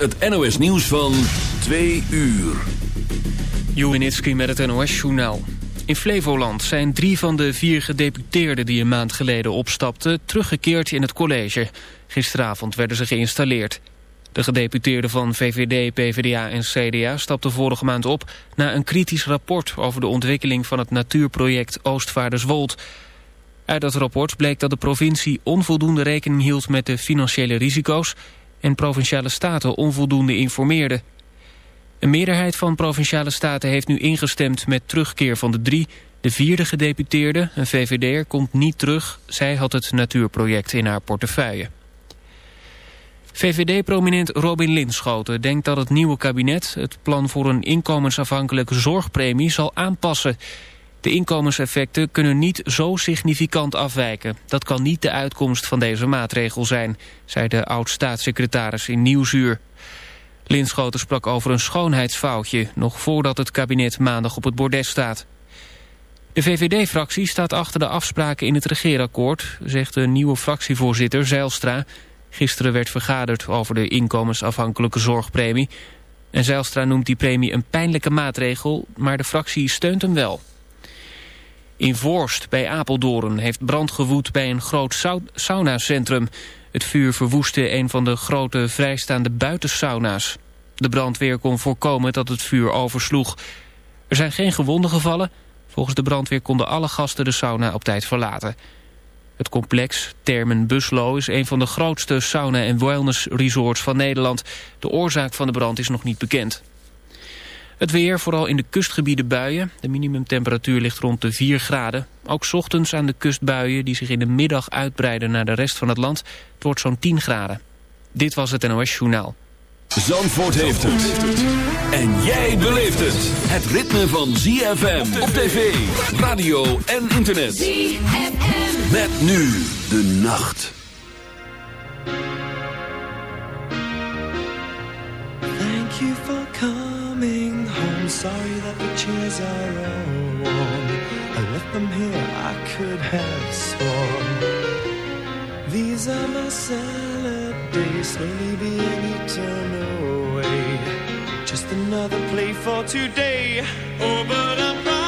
het NOS nieuws van 2 uur. Jovinitski met het NOS-journaal. In Flevoland zijn drie van de vier gedeputeerden die een maand geleden opstapten... teruggekeerd in het college. Gisteravond werden ze geïnstalleerd. De gedeputeerden van VVD, PvdA en CDA stapten vorige maand op... na een kritisch rapport over de ontwikkeling van het natuurproject Oostvaarderswold... Uit dat rapport bleek dat de provincie onvoldoende rekening hield met de financiële risico's en provinciale staten onvoldoende informeerden. Een meerderheid van provinciale staten heeft nu ingestemd met terugkeer van de drie. De vierde gedeputeerde, een VVD'er, komt niet terug. Zij had het natuurproject in haar portefeuille. VVD-prominent Robin Linschoten denkt dat het nieuwe kabinet... het plan voor een inkomensafhankelijke zorgpremie zal aanpassen... De inkomenseffecten kunnen niet zo significant afwijken. Dat kan niet de uitkomst van deze maatregel zijn, zei de oud-staatssecretaris in Nieuwsuur. Linschoten sprak over een schoonheidsfoutje, nog voordat het kabinet maandag op het bordes staat. De VVD-fractie staat achter de afspraken in het regeerakkoord, zegt de nieuwe fractievoorzitter Zeilstra. Gisteren werd vergaderd over de inkomensafhankelijke zorgpremie. En Zeilstra noemt die premie een pijnlijke maatregel, maar de fractie steunt hem wel. In Voorst bij Apeldoorn heeft brand gewoed bij een groot saunacentrum. Het vuur verwoestte een van de grote vrijstaande buitensauna's. De brandweer kon voorkomen dat het vuur oversloeg. Er zijn geen gewonden gevallen. Volgens de brandweer konden alle gasten de sauna op tijd verlaten. Het complex Termen Buslo is een van de grootste sauna- en wellness-resorts van Nederland. De oorzaak van de brand is nog niet bekend. Het weer, vooral in de kustgebieden buien. De minimumtemperatuur ligt rond de 4 graden. Ook ochtends aan de kustbuien die zich in de middag uitbreiden naar de rest van het land. Het wordt zo'n 10 graden. Dit was het NOS Journaal. Zandvoort heeft het. En jij beleeft het. Het ritme van ZFM op tv, radio en internet. ZFM. Met nu de nacht. Chairs are all warm. I left them here, I could have sworn. These are my salad days, slowly being eaten away. Just another play for today. Oh, but I'm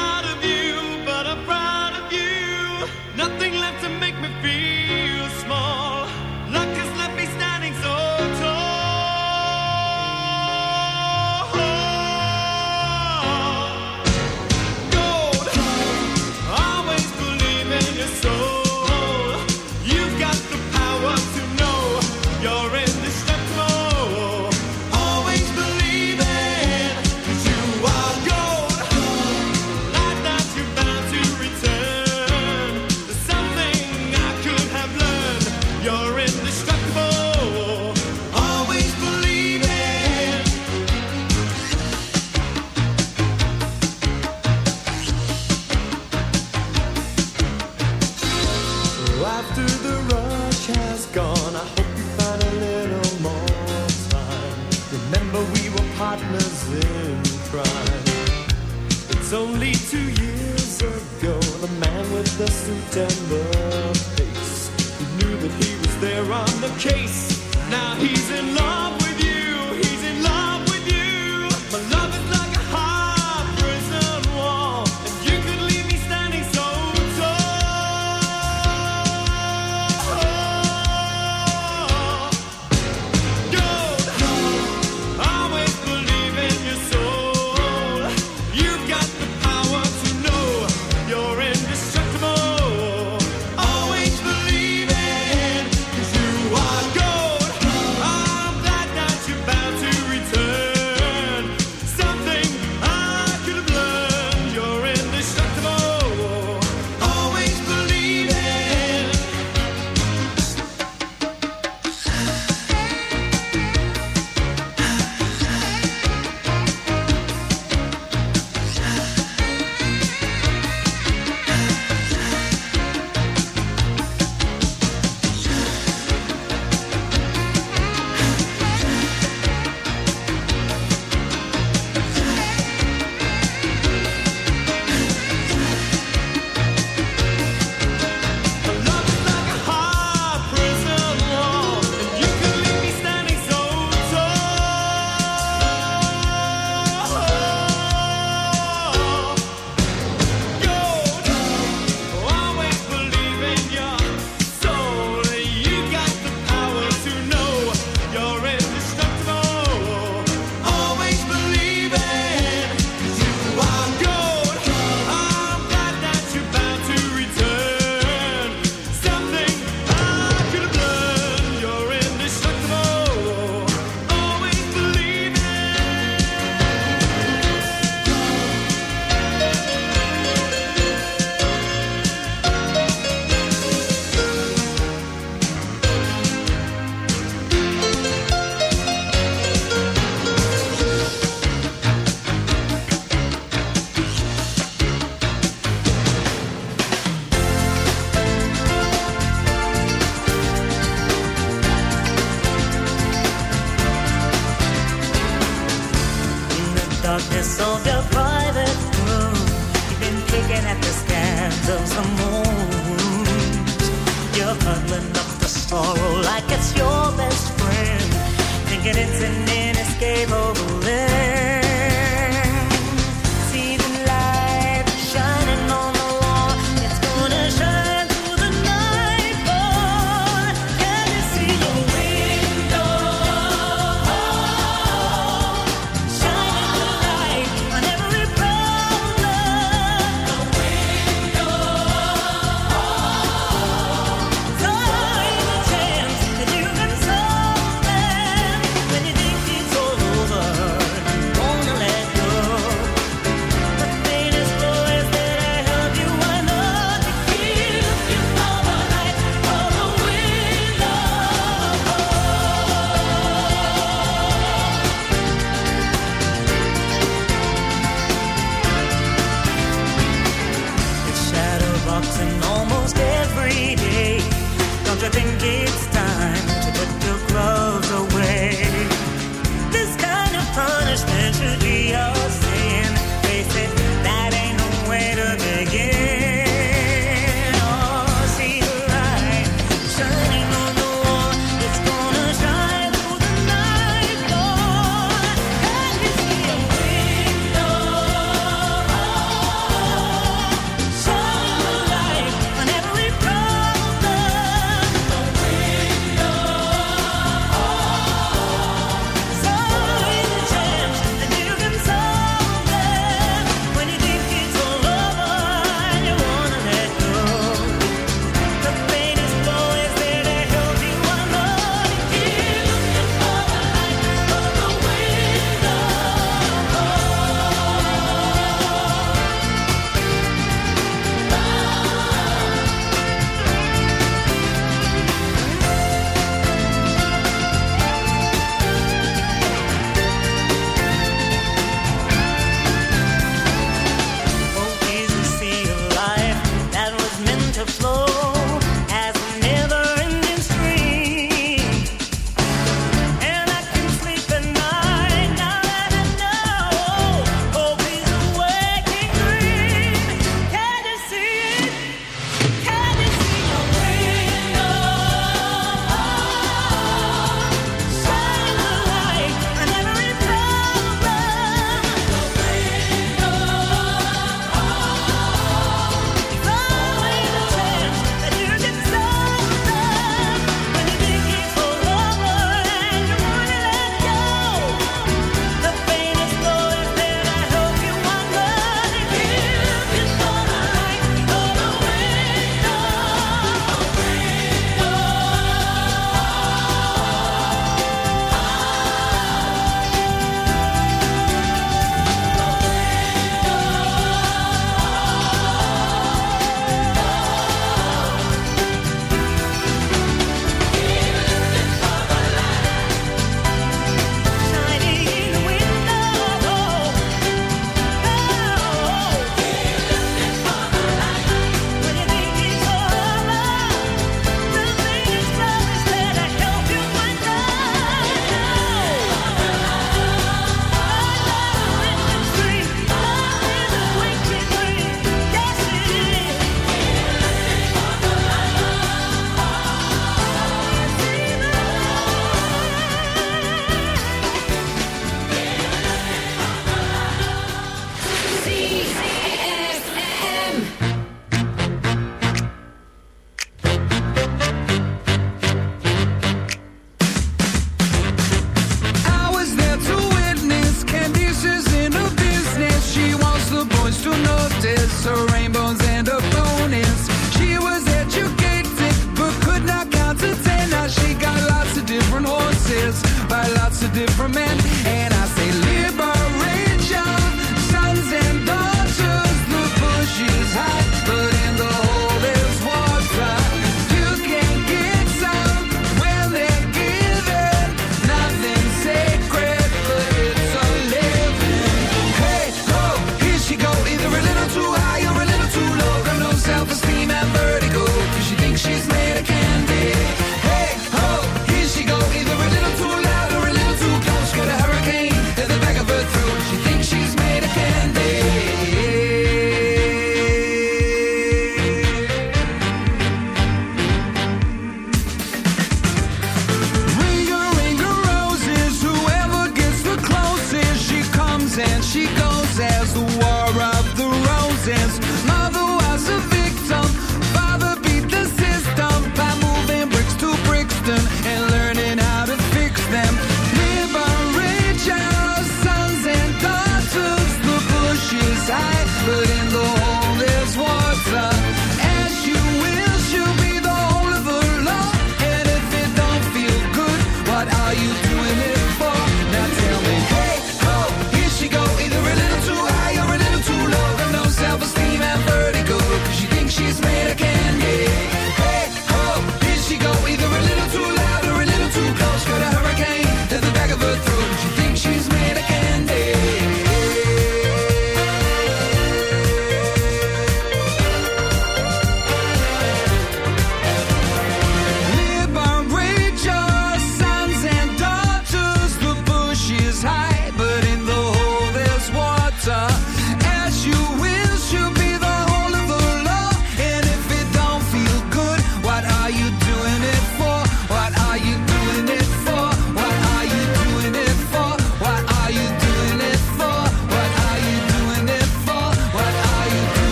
the face. He knew that he was there on the case.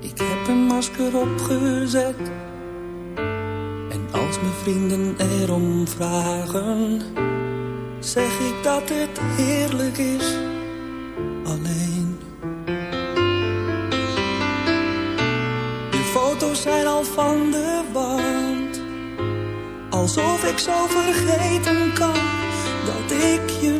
Ik heb een masker opgezet. Mijn vrienden erom vragen, zeg ik dat het heerlijk is alleen. De foto's zijn al van de wand, alsof ik zo vergeten kan dat ik je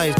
life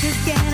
Just get. getting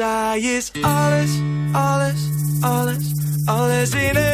I is alles, alles, alles, alles in het.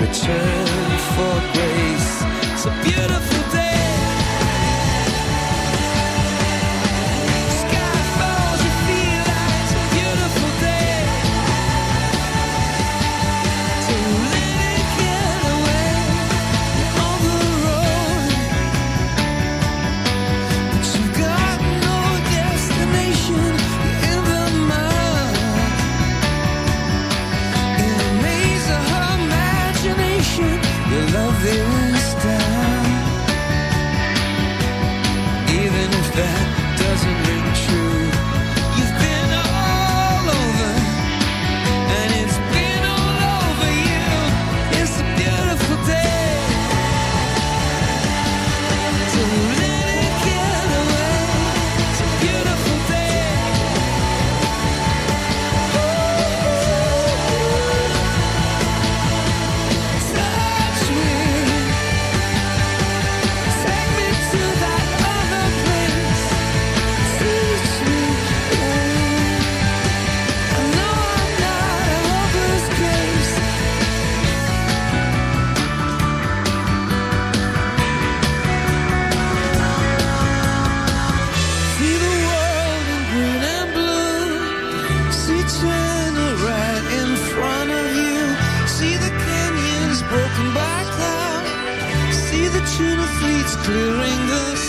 return for grace. It's So beautiful. clearing the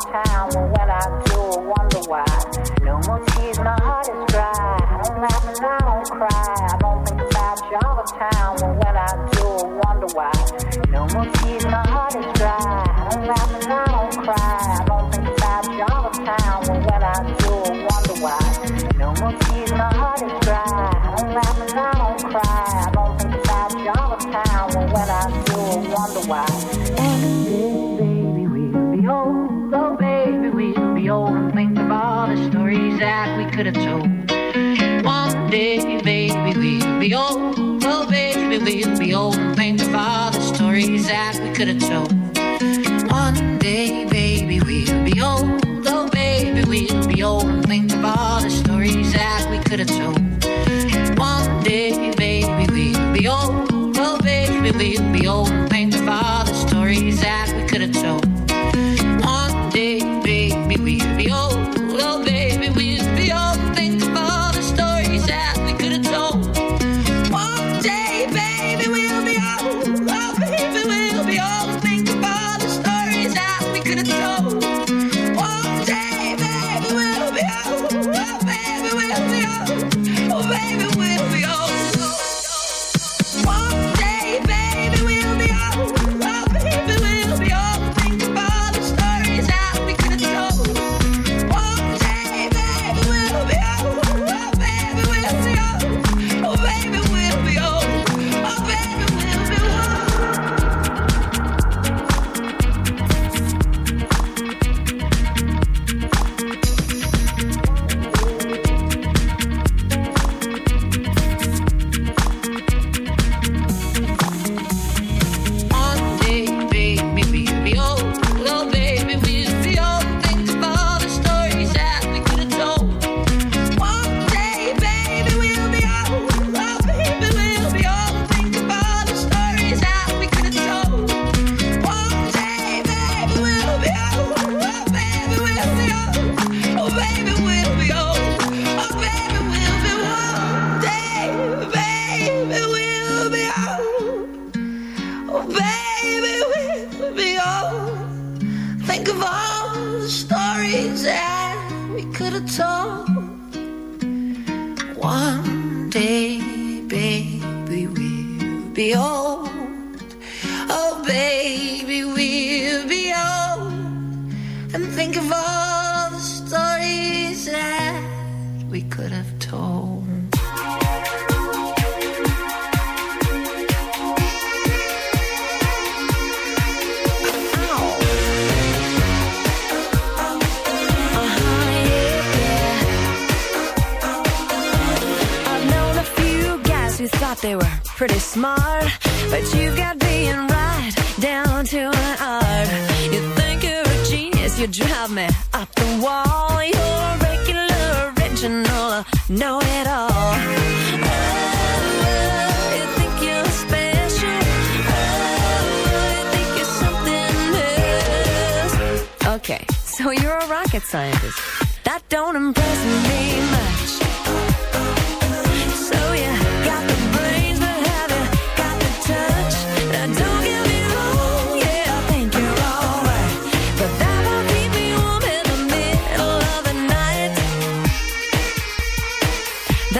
town. When I couldn't show.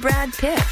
Brad Pitt.